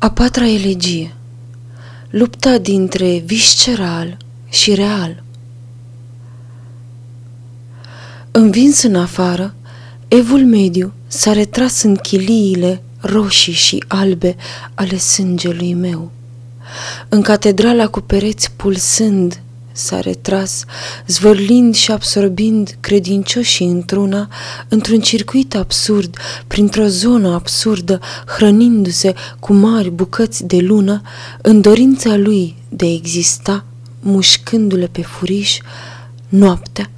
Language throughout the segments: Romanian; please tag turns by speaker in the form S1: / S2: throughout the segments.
S1: A patra elegie Lupta dintre visceral și real Învins în afară, evul mediu s-a retras în chiliile roșii și albe ale sângelui meu. În catedrala cu pereți pulsând s-a retras, zvârlind și absorbind credincioșii într-una, într-un circuit absurd, printr-o zonă absurdă, hrănindu-se cu mari bucăți de lună, în dorința lui de a exista, mușcându-le pe furiș, noaptea,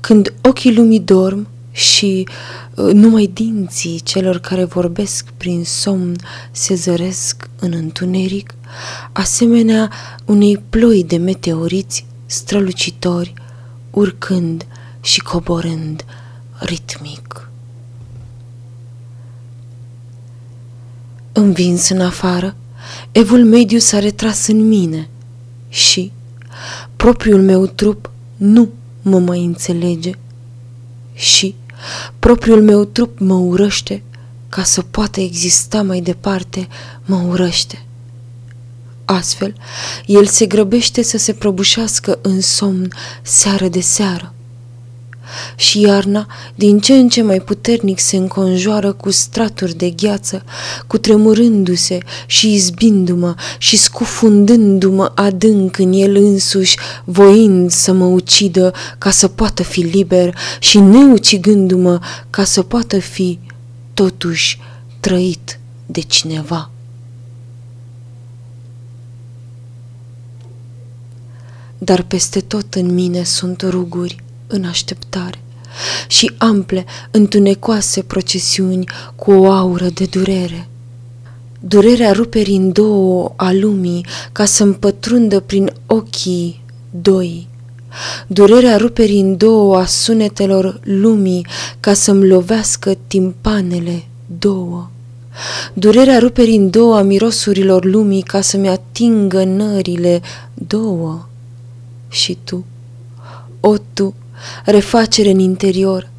S1: când ochii lumii dorm și uh, numai dinții celor care vorbesc prin somn se zăresc în întuneric, asemenea unei ploi de meteoriți strălucitori, urcând și coborând ritmic. Învins în afară, evul mediu s-a retras în mine și propriul meu trup nu mă mai înțelege și propriul meu trup mă urăște ca să poată exista mai departe, mă urăște. Astfel, el se grăbește să se prăbușească în somn seară de seară. Și iarna, din ce în ce mai puternic, se înconjoară cu straturi de gheață, cu tremurându-se și izbindu-mă și scufundându-mă adânc în el însuși, voind să mă ucidă ca să poată fi liber și neucigându-mă ca să poată fi, totuși, trăit de cineva. Dar peste tot în mine sunt ruguri în așteptare și ample, întunecoase procesiuni cu o aură de durere. Durerea ruperii în două a lumii ca să împătrundă prin ochii doi. Durerea ruperii în două a sunetelor lumii ca să-mi lovească timpanele două. Durerea ruperii în două a mirosurilor lumii ca să-mi atingă nările două și tu, o tu, refacere în interior,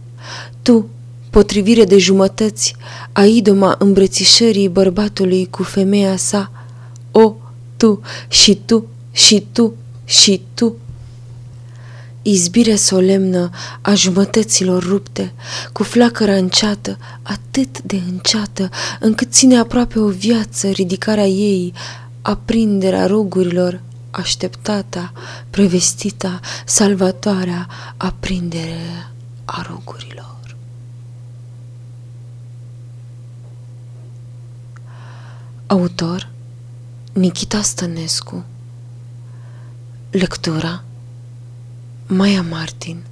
S1: tu, potrivire de jumătăți, a idoma îmbrățișării bărbatului cu femeia sa, o, tu, și tu, și tu, și tu. Izbire solemnă a jumătăților rupte, cu flacăra înceată, atât de înceată, încât ține aproape o viață ridicarea ei, aprinderea rugurilor, așteptata, prevestita, salvatoarea aprindere a rogurilor. Autor Nikita Stănescu Lectura Maia Martin